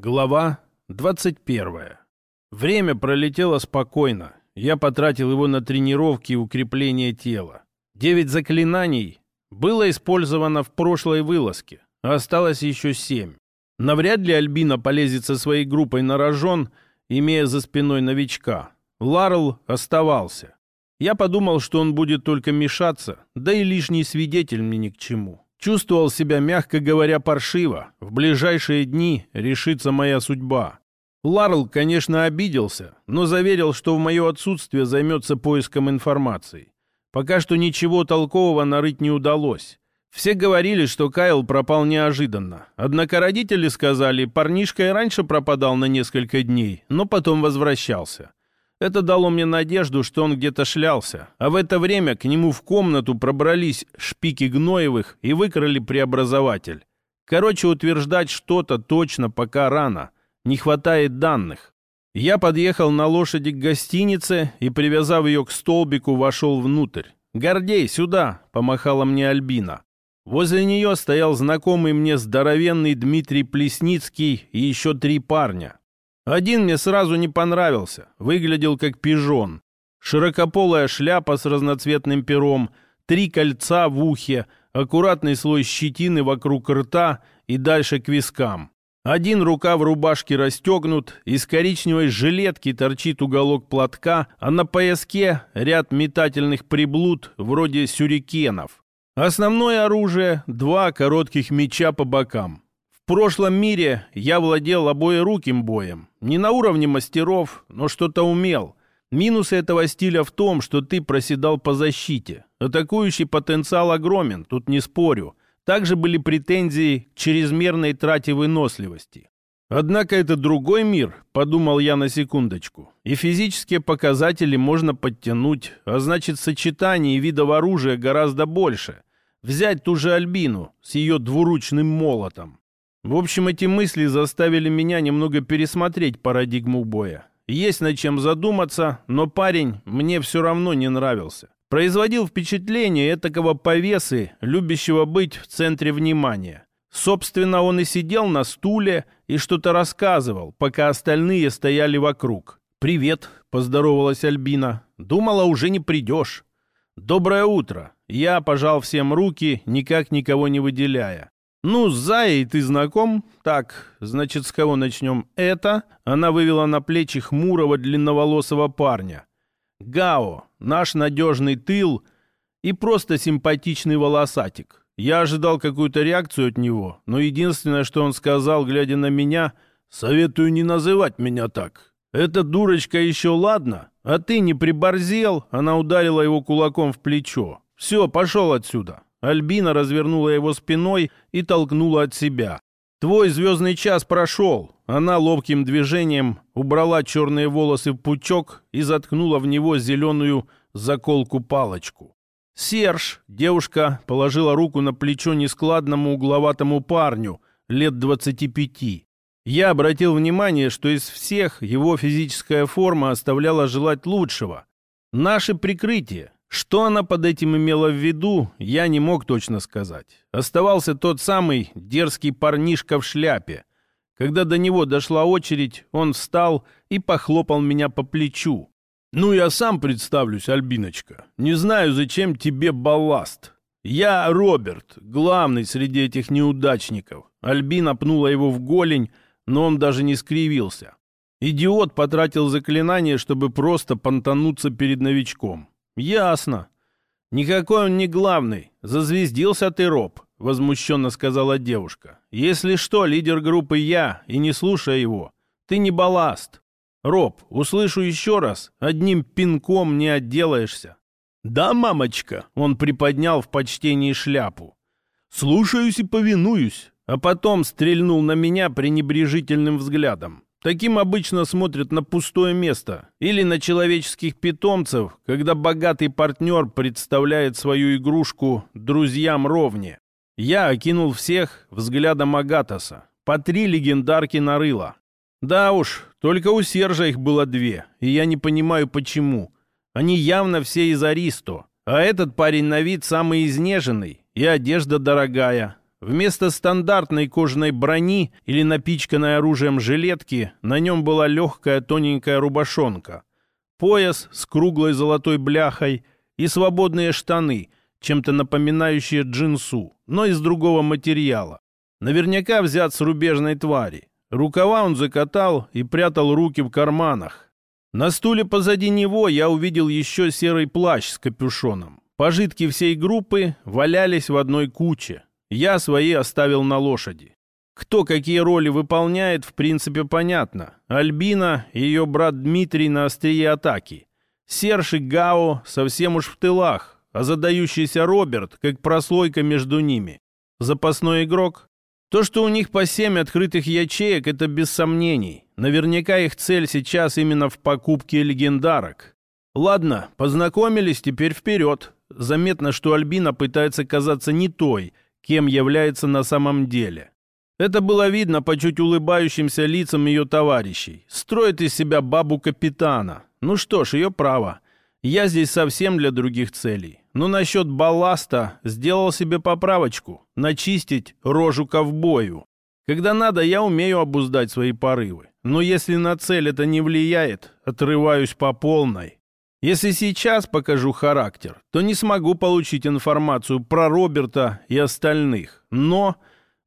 Глава 21. Время пролетело спокойно. Я потратил его на тренировки и укрепление тела. Девять заклинаний было использовано в прошлой вылазке, а осталось еще семь. Навряд ли Альбина полезет со своей группой на рожон, имея за спиной новичка. Ларл оставался. Я подумал, что он будет только мешаться, да и лишний свидетель мне ни к чему. Чувствовал себя, мягко говоря, паршиво. В ближайшие дни решится моя судьба. Ларл, конечно, обиделся, но заверил, что в мое отсутствие займется поиском информации. Пока что ничего толкового нарыть не удалось. Все говорили, что Кайл пропал неожиданно. Однако родители сказали, парнишка и раньше пропадал на несколько дней, но потом возвращался. Это дало мне надежду, что он где-то шлялся, а в это время к нему в комнату пробрались шпики Гноевых и выкрали преобразователь. Короче, утверждать что-то точно пока рано. Не хватает данных. Я подъехал на лошади к гостинице и, привязав ее к столбику, вошел внутрь. «Гордей, сюда!» — помахала мне Альбина. Возле нее стоял знакомый мне здоровенный Дмитрий Плесницкий и еще три парня. Один мне сразу не понравился, выглядел как пижон. Широкополая шляпа с разноцветным пером, три кольца в ухе, аккуратный слой щетины вокруг рта и дальше к вискам. Один рукав рубашки расстегнут, из коричневой жилетки торчит уголок платка, а на пояске ряд метательных приблуд вроде сюрикенов. Основное оружие — два коротких меча по бокам. В прошлом мире я владел обоеруким боем. Не на уровне мастеров, но что-то умел. Минус этого стиля в том, что ты проседал по защите. Атакующий потенциал огромен, тут не спорю. Также были претензии к чрезмерной трате выносливости. Однако это другой мир, подумал я на секундочку. И физические показатели можно подтянуть, а значит сочетаний видов оружия гораздо больше. Взять ту же Альбину с ее двуручным молотом. В общем, эти мысли заставили меня немного пересмотреть парадигму боя. Есть над чем задуматься, но парень мне все равно не нравился. Производил впечатление этакого повесы, любящего быть в центре внимания. Собственно, он и сидел на стуле и что-то рассказывал, пока остальные стояли вокруг. «Привет», — поздоровалась Альбина. «Думала, уже не придешь». «Доброе утро». Я пожал всем руки, никак никого не выделяя. «Ну, с Заей ты знаком? Так, значит, с кого начнем? Это?» Она вывела на плечи хмурого длинноволосого парня. «Гао, наш надежный тыл и просто симпатичный волосатик. Я ожидал какую-то реакцию от него, но единственное, что он сказал, глядя на меня, «Советую не называть меня так. Эта дурочка еще ладно, а ты не приборзел?» Она ударила его кулаком в плечо. «Все, пошел отсюда. Альбина развернула его спиной и толкнула от себя. «Твой звездный час прошел!» Она ловким движением убрала черные волосы в пучок и заткнула в него зеленую заколку-палочку. «Серж!» — девушка положила руку на плечо нескладному угловатому парню лет двадцати пяти. Я обратил внимание, что из всех его физическая форма оставляла желать лучшего. Наше прикрытие, что она под этим имела в виду, я не мог точно сказать. Оставался тот самый дерзкий парнишка в шляпе. Когда до него дошла очередь, он встал и похлопал меня по плечу. «Ну, я сам представлюсь, Альбиночка. Не знаю, зачем тебе балласт. Я Роберт, главный среди этих неудачников». Альбина пнула его в голень, но он даже не скривился. Идиот потратил заклинание, чтобы просто понтануться перед новичком. «Ясно. Никакой он не главный. Зазвездился ты, Роб», — возмущенно сказала девушка. «Если что, лидер группы я, и не слушай его. Ты не балласт. Роб, услышу еще раз, одним пинком не отделаешься». «Да, мамочка», — он приподнял в почтении шляпу. «Слушаюсь и повинуюсь», а потом стрельнул на меня пренебрежительным взглядом. Таким обычно смотрят на пустое место или на человеческих питомцев, когда богатый партнер представляет свою игрушку друзьям ровне. Я окинул всех взглядом Агатоса. По три легендарки нарыло. Да уж, только у Сержа их было две, и я не понимаю почему. Они явно все из Аристо, а этот парень на вид самый изнеженный, и одежда дорогая. Вместо стандартной кожаной брони или напичканной оружием жилетки на нем была легкая тоненькая рубашонка, пояс с круглой золотой бляхой и свободные штаны, чем-то напоминающие джинсу, но из другого материала. Наверняка взят с рубежной твари. Рукава он закатал и прятал руки в карманах. На стуле позади него я увидел еще серый плащ с капюшоном. Пожитки всей группы валялись в одной куче. Я свои оставил на лошади. Кто какие роли выполняет, в принципе, понятно. Альбина и ее брат Дмитрий на острие атаки. Серж и Гао совсем уж в тылах, а задающийся Роберт, как прослойка между ними. Запасной игрок. То, что у них по семь открытых ячеек, это без сомнений. Наверняка их цель сейчас именно в покупке легендарок. Ладно, познакомились, теперь вперед. Заметно, что Альбина пытается казаться не той – кем является на самом деле. Это было видно по чуть улыбающимся лицам ее товарищей. Строит из себя бабу капитана. Ну что ж, ее право. Я здесь совсем для других целей. Но насчет балласта сделал себе поправочку. Начистить рожу ковбою. Когда надо, я умею обуздать свои порывы. Но если на цель это не влияет, отрываюсь по полной. Если сейчас покажу характер, то не смогу получить информацию про Роберта и остальных. Но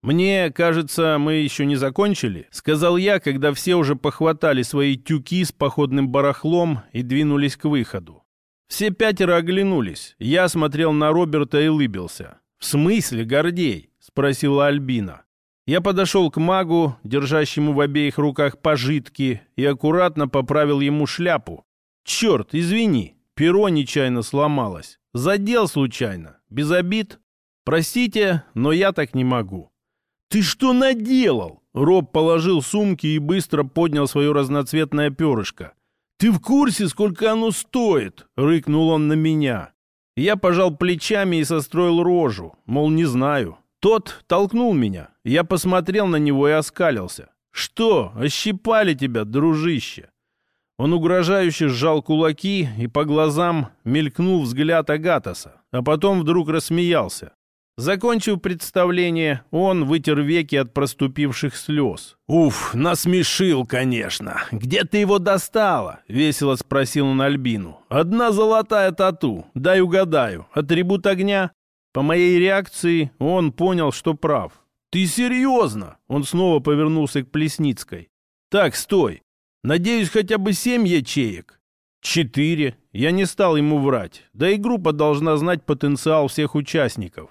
мне кажется, мы еще не закончили, сказал я, когда все уже похватали свои тюки с походным барахлом и двинулись к выходу. Все пятеро оглянулись. Я смотрел на Роберта и улыбился. «В смысле, Гордей?» — спросила Альбина. Я подошел к магу, держащему в обеих руках пожитки, и аккуратно поправил ему шляпу, «Черт, извини, перо нечаянно сломалось. Задел случайно. Без обид. Простите, но я так не могу». «Ты что наделал?» Роб положил сумки и быстро поднял свое разноцветное перышко. «Ты в курсе, сколько оно стоит?» — рыкнул он на меня. Я пожал плечами и состроил рожу, мол, не знаю. Тот толкнул меня. Я посмотрел на него и оскалился. «Что, ощипали тебя, дружище?» Он угрожающе сжал кулаки, и по глазам мелькнул взгляд Агатоса, а потом вдруг рассмеялся. Закончив представление, он вытер веки от проступивших слез. «Уф, насмешил, конечно. Где ты его достала?» — весело спросил он Альбину. «Одна золотая тату. Дай угадаю. Атрибут огня?» По моей реакции он понял, что прав. «Ты серьезно?» — он снова повернулся к Плесницкой. «Так, стой. Надеюсь, хотя бы семь ячеек. Четыре. Я не стал ему врать. Да и группа должна знать потенциал всех участников.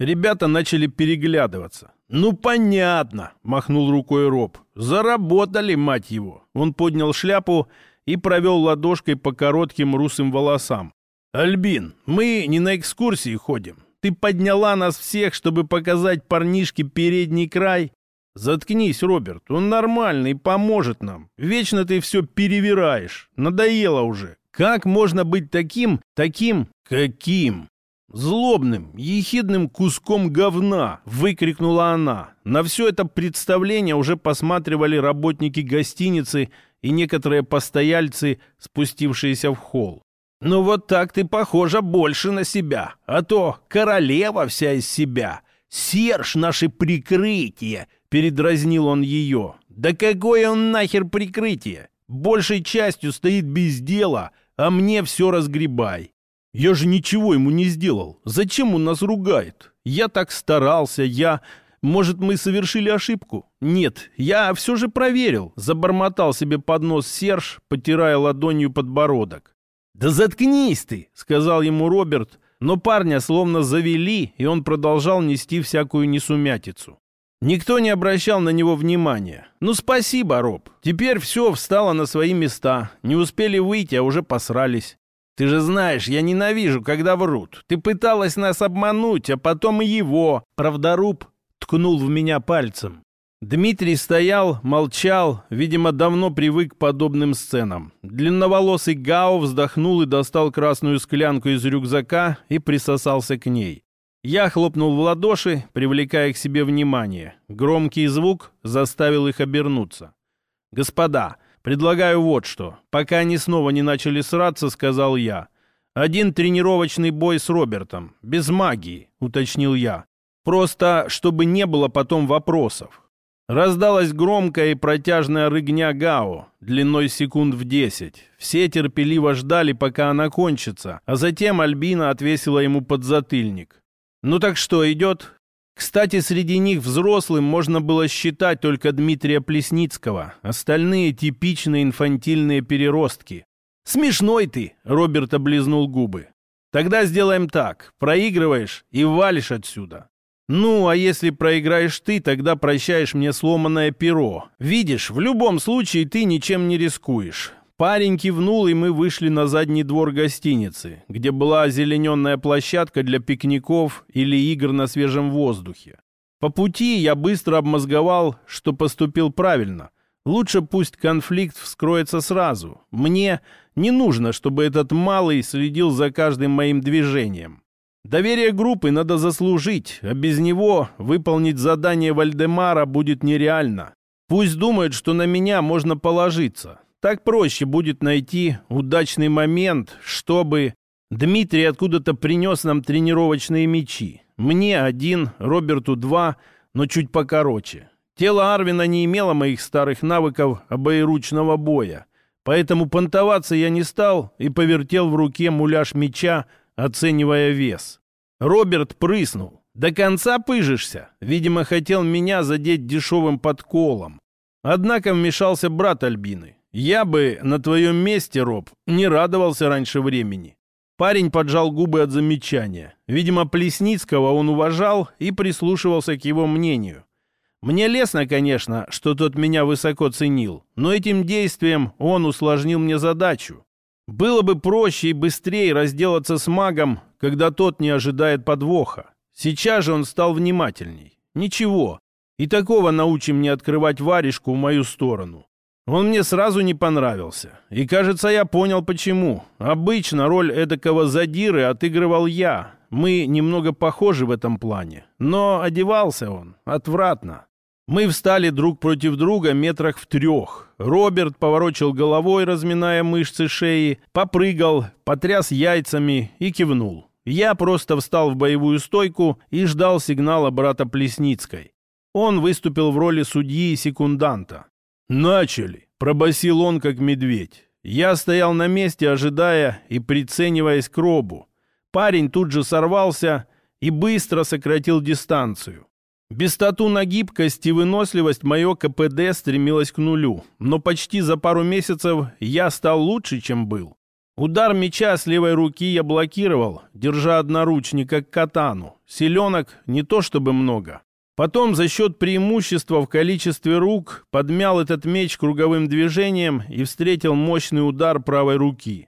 Ребята начали переглядываться. «Ну, понятно», — махнул рукой Роб. «Заработали, мать его». Он поднял шляпу и провел ладошкой по коротким русым волосам. «Альбин, мы не на экскурсии ходим. Ты подняла нас всех, чтобы показать парнишке передний край. «Заткнись, Роберт, он нормальный, поможет нам. Вечно ты все перевираешь. Надоело уже. Как можно быть таким, таким, каким?» «Злобным, ехидным куском говна!» — выкрикнула она. На все это представление уже посматривали работники гостиницы и некоторые постояльцы, спустившиеся в холл. «Ну вот так ты похожа больше на себя, а то королева вся из себя. Серж — наше прикрытие, Передразнил он ее. «Да какое он нахер прикрытие? Большей частью стоит без дела, а мне все разгребай. Я же ничего ему не сделал. Зачем он нас ругает? Я так старался, я... Может, мы совершили ошибку? Нет, я все же проверил. Забормотал себе под нос Серж, потирая ладонью подбородок. «Да заткнись ты!» — сказал ему Роберт, но парня словно завели, и он продолжал нести всякую несумятицу. Никто не обращал на него внимания. «Ну, спасибо, Роб. Теперь все встало на свои места. Не успели выйти, а уже посрались. Ты же знаешь, я ненавижу, когда врут. Ты пыталась нас обмануть, а потом и его». Правдоруб ткнул в меня пальцем. Дмитрий стоял, молчал, видимо, давно привык к подобным сценам. Длинноволосый Гао вздохнул и достал красную склянку из рюкзака и присосался к ней. Я хлопнул в ладоши, привлекая к себе внимание. Громкий звук заставил их обернуться. «Господа, предлагаю вот что. Пока они снова не начали сраться, сказал я. Один тренировочный бой с Робертом. Без магии», — уточнил я. Просто, чтобы не было потом вопросов. Раздалась громкая и протяжная рыгня Гао, длиной секунд в десять. Все терпеливо ждали, пока она кончится, а затем Альбина отвесила ему подзатыльник. «Ну так что, идет?» Кстати, среди них взрослым можно было считать только Дмитрия Плесницкого, остальные типичные инфантильные переростки. «Смешной ты!» — Роберт облизнул губы. «Тогда сделаем так. Проигрываешь и валишь отсюда. «Ну, а если проиграешь ты, тогда прощаешь мне сломанное перо. Видишь, в любом случае ты ничем не рискуешь». Парень кивнул, и мы вышли на задний двор гостиницы, где была озелененная площадка для пикников или игр на свежем воздухе. По пути я быстро обмозговал, что поступил правильно. Лучше пусть конфликт вскроется сразу. Мне не нужно, чтобы этот малый следил за каждым моим движением. Доверие группы надо заслужить, а без него выполнить задание Вальдемара будет нереально. Пусть думают, что на меня можно положиться. Так проще будет найти удачный момент, чтобы... Дмитрий откуда-то принес нам тренировочные мечи. Мне один, Роберту два, но чуть покороче. Тело Арвина не имело моих старых навыков обоеручного боя. Поэтому понтоваться я не стал и повертел в руке муляж меча, оценивая вес. Роберт прыснул. «До конца пыжишься?» Видимо, хотел меня задеть дешевым подколом. Однако вмешался брат Альбины. «Я бы на твоем месте, Роб, не радовался раньше времени». Парень поджал губы от замечания. Видимо, Плесницкого он уважал и прислушивался к его мнению. Мне лестно, конечно, что тот меня высоко ценил, но этим действием он усложнил мне задачу. Было бы проще и быстрее разделаться с магом, когда тот не ожидает подвоха. Сейчас же он стал внимательней. Ничего. И такого научим не открывать варежку в мою сторону. Он мне сразу не понравился. И, кажется, я понял, почему. Обычно роль эдакого задиры отыгрывал я. Мы немного похожи в этом плане. Но одевался он отвратно. Мы встали друг против друга метрах в трех. Роберт поворочил головой, разминая мышцы шеи, попрыгал, потряс яйцами и кивнул. Я просто встал в боевую стойку и ждал сигнала брата Плесницкой. Он выступил в роли судьи и секунданта. «Начали!» — пробасил он, как медведь. Я стоял на месте, ожидая и прицениваясь к робу. Парень тут же сорвался и быстро сократил дистанцию. Без тату на гибкость и выносливость мое КПД стремилось к нулю, но почти за пару месяцев я стал лучше, чем был. Удар меча с левой руки я блокировал, держа одноручник как катану. Селенок не то чтобы много. Потом за счет преимущества в количестве рук подмял этот меч круговым движением и встретил мощный удар правой руки.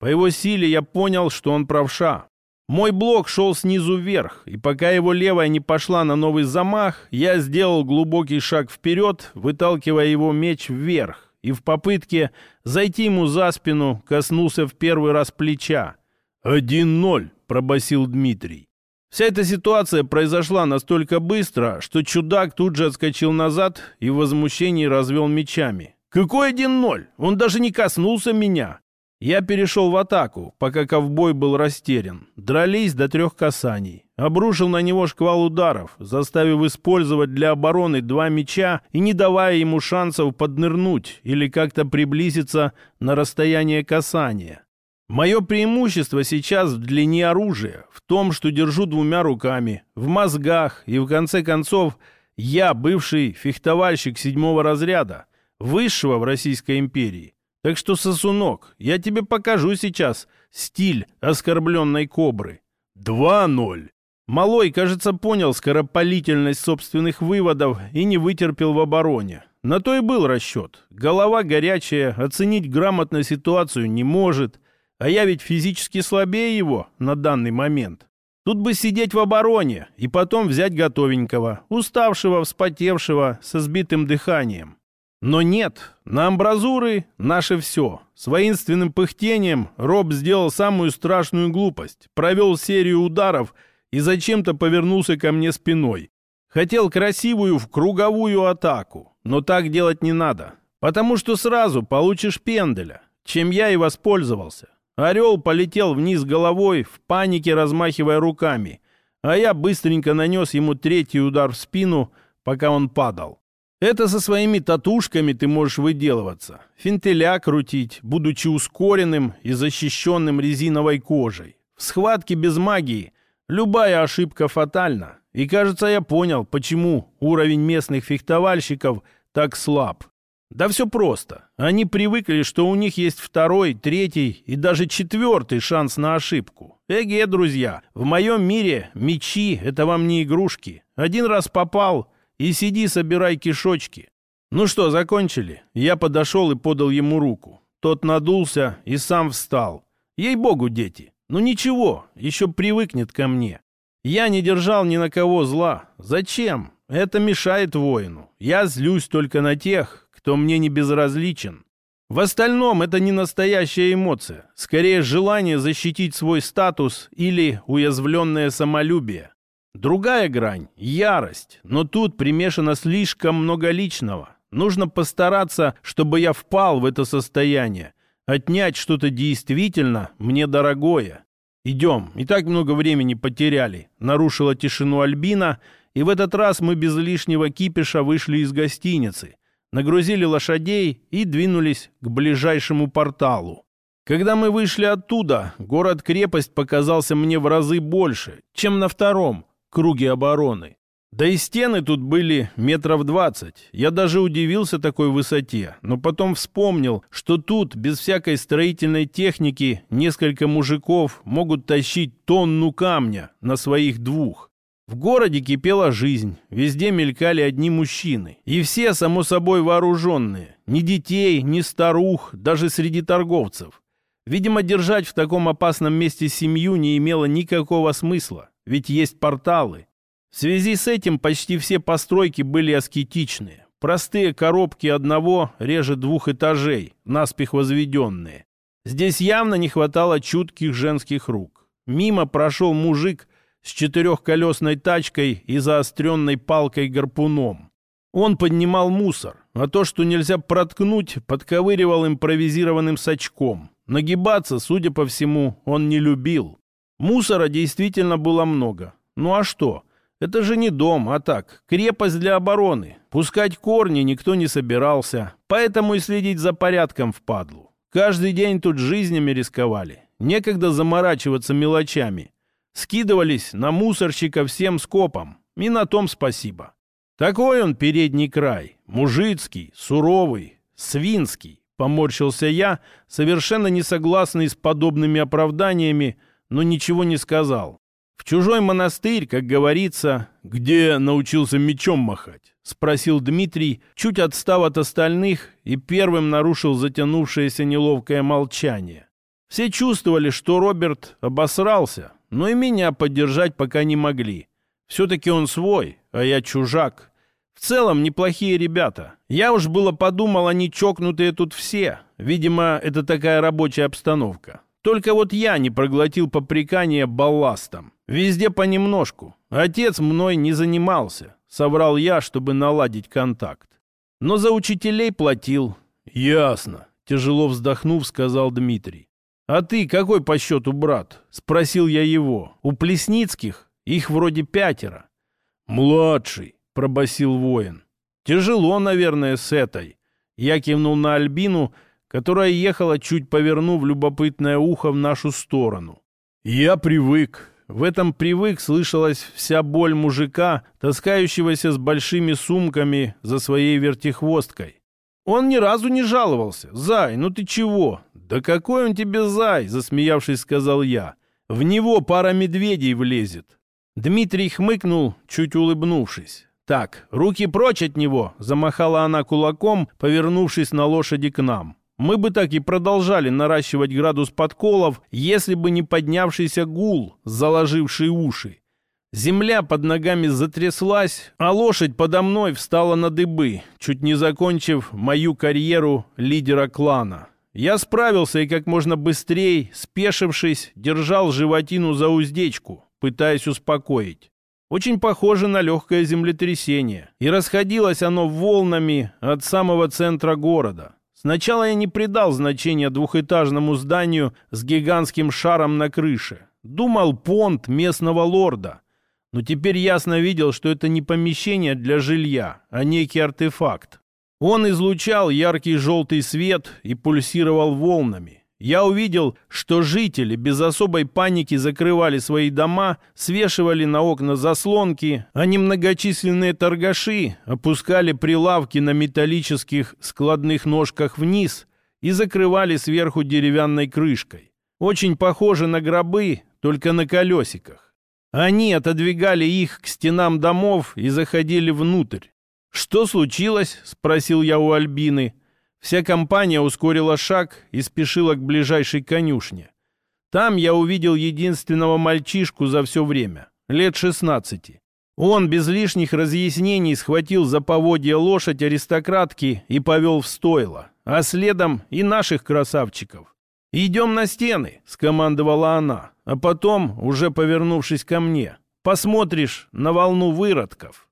По его силе я понял, что он правша. Мой блок шел снизу вверх, и пока его левая не пошла на новый замах, я сделал глубокий шаг вперед, выталкивая его меч вверх, и в попытке зайти ему за спину коснулся в первый раз плеча. «Один ноль», — пробасил Дмитрий. Вся эта ситуация произошла настолько быстро, что чудак тут же отскочил назад и в возмущении развел мечами. «Какой один ноль? Он даже не коснулся меня!» Я перешел в атаку, пока ковбой был растерян. Дрались до трех касаний. Обрушил на него шквал ударов, заставив использовать для обороны два меча и не давая ему шансов поднырнуть или как-то приблизиться на расстояние касания. Мое преимущество сейчас в длине оружия, в том, что держу двумя руками, в мозгах и, в конце концов, я бывший фехтовальщик седьмого разряда, высшего в Российской империи. Так что, сосунок, я тебе покажу сейчас стиль оскорбленной кобры. Два ноль. Малой, кажется, понял скоропалительность собственных выводов и не вытерпел в обороне. На то и был расчет. Голова горячая, оценить грамотно ситуацию не может. А я ведь физически слабее его на данный момент. Тут бы сидеть в обороне и потом взять готовенького, уставшего, вспотевшего, со сбитым дыханием. Но нет, на амбразуры наше все. С воинственным пыхтением Роб сделал самую страшную глупость. Провел серию ударов и зачем-то повернулся ко мне спиной. Хотел красивую в круговую атаку, но так делать не надо, потому что сразу получишь пенделя, чем я и воспользовался. Орел полетел вниз головой, в панике размахивая руками, а я быстренько нанес ему третий удар в спину, пока он падал. Это со своими татушками ты можешь выделываться, финтеля крутить, будучи ускоренным и защищенным резиновой кожей. В схватке без магии любая ошибка фатальна. И кажется, я понял, почему уровень местных фехтовальщиков так слаб. Да все просто. Они привыкли, что у них есть второй, третий и даже четвертый шанс на ошибку. Эге, друзья, в моем мире мечи — это вам не игрушки. Один раз попал и сиди, собирай кишочки. Ну что, закончили? Я подошел и подал ему руку. Тот надулся и сам встал. Ей-богу, дети. Ну ничего, еще привыкнет ко мне. Я не держал ни на кого зла. Зачем? Это мешает воину. Я злюсь только на тех, кто мне не безразличен. В остальном это не настоящая эмоция, скорее желание защитить свой статус или уязвленное самолюбие. Другая грань — ярость, но тут примешано слишком много личного. Нужно постараться, чтобы я впал в это состояние, отнять что-то действительно мне дорогое. «Идем, и так много времени потеряли», — нарушила тишину Альбина, и в этот раз мы без лишнего кипиша вышли из гостиницы, нагрузили лошадей и двинулись к ближайшему порталу. Когда мы вышли оттуда, город-крепость показался мне в разы больше, чем на втором круге обороны. Да и стены тут были метров двадцать. Я даже удивился такой высоте, но потом вспомнил, что тут без всякой строительной техники несколько мужиков могут тащить тонну камня на своих двух. В городе кипела жизнь, везде мелькали одни мужчины. И все, само собой, вооруженные. Ни детей, ни старух, даже среди торговцев. Видимо, держать в таком опасном месте семью не имело никакого смысла, ведь есть порталы. В связи с этим почти все постройки были аскетичные. Простые коробки одного, реже двух этажей, наспех возведенные. Здесь явно не хватало чутких женских рук. Мимо прошел мужик с четырехколесной тачкой и заостренной палкой-гарпуном. Он поднимал мусор, а то, что нельзя проткнуть, подковыривал импровизированным сачком. Нагибаться, судя по всему, он не любил. Мусора действительно было много. Ну а что? Это же не дом, а так, крепость для обороны. Пускать корни никто не собирался, поэтому и следить за порядком впадлу. Каждый день тут жизнями рисковали. Некогда заморачиваться мелочами. Скидывались на мусорщика всем скопом. И на том спасибо. Такой он передний край. Мужицкий, суровый, свинский. Поморщился я, совершенно не согласный с подобными оправданиями, но ничего не сказал. В чужой монастырь, как говорится, где научился мечом махать, спросил Дмитрий, чуть отстав от остальных и первым нарушил затянувшееся неловкое молчание. Все чувствовали, что Роберт обосрался, но и меня поддержать пока не могли. Все-таки он свой, а я чужак. В целом неплохие ребята. Я уж было подумал, они чокнутые тут все. Видимо, это такая рабочая обстановка. Только вот я не проглотил попрекание балластом. Везде понемножку. Отец мной не занимался. Соврал я, чтобы наладить контакт. Но за учителей платил. Ясно. Тяжело вздохнув, сказал Дмитрий. «А ты какой по счету брат?» — спросил я его. «У Плесницких их вроде пятеро». «Младший», — пробасил воин. «Тяжело, наверное, с этой». Я кивнул на Альбину, которая ехала, чуть повернув любопытное ухо в нашу сторону. «Я привык. В этом привык слышалась вся боль мужика, таскающегося с большими сумками за своей вертихвосткой. Он ни разу не жаловался. «Зай, ну ты чего?» «Да какой он тебе зай?» — засмеявшись, сказал я. «В него пара медведей влезет». Дмитрий хмыкнул, чуть улыбнувшись. «Так, руки прочь от него!» — замахала она кулаком, повернувшись на лошади к нам. Мы бы так и продолжали наращивать градус подколов, если бы не поднявшийся гул, заложивший уши. Земля под ногами затряслась, а лошадь подо мной встала на дыбы, чуть не закончив мою карьеру лидера клана. Я справился и как можно быстрее, спешившись, держал животину за уздечку, пытаясь успокоить. Очень похоже на легкое землетрясение, и расходилось оно волнами от самого центра города. Сначала я не придал значения двухэтажному зданию с гигантским шаром на крыше. Думал понт местного лорда. но теперь ясно видел, что это не помещение для жилья, а некий артефакт. Он излучал яркий желтый свет и пульсировал волнами. Я увидел, что жители без особой паники закрывали свои дома, свешивали на окна заслонки, а немногочисленные торгаши опускали прилавки на металлических складных ножках вниз и закрывали сверху деревянной крышкой. Очень похоже на гробы, только на колесиках. Они отодвигали их к стенам домов и заходили внутрь. «Что случилось?» — спросил я у Альбины. Вся компания ускорила шаг и спешила к ближайшей конюшне. Там я увидел единственного мальчишку за все время, лет шестнадцати. Он без лишних разъяснений схватил за поводья лошадь аристократки и повел в стойло, а следом и наших красавчиков. «Идем на стены», — скомандовала она, а потом, уже повернувшись ко мне, «посмотришь на волну выродков».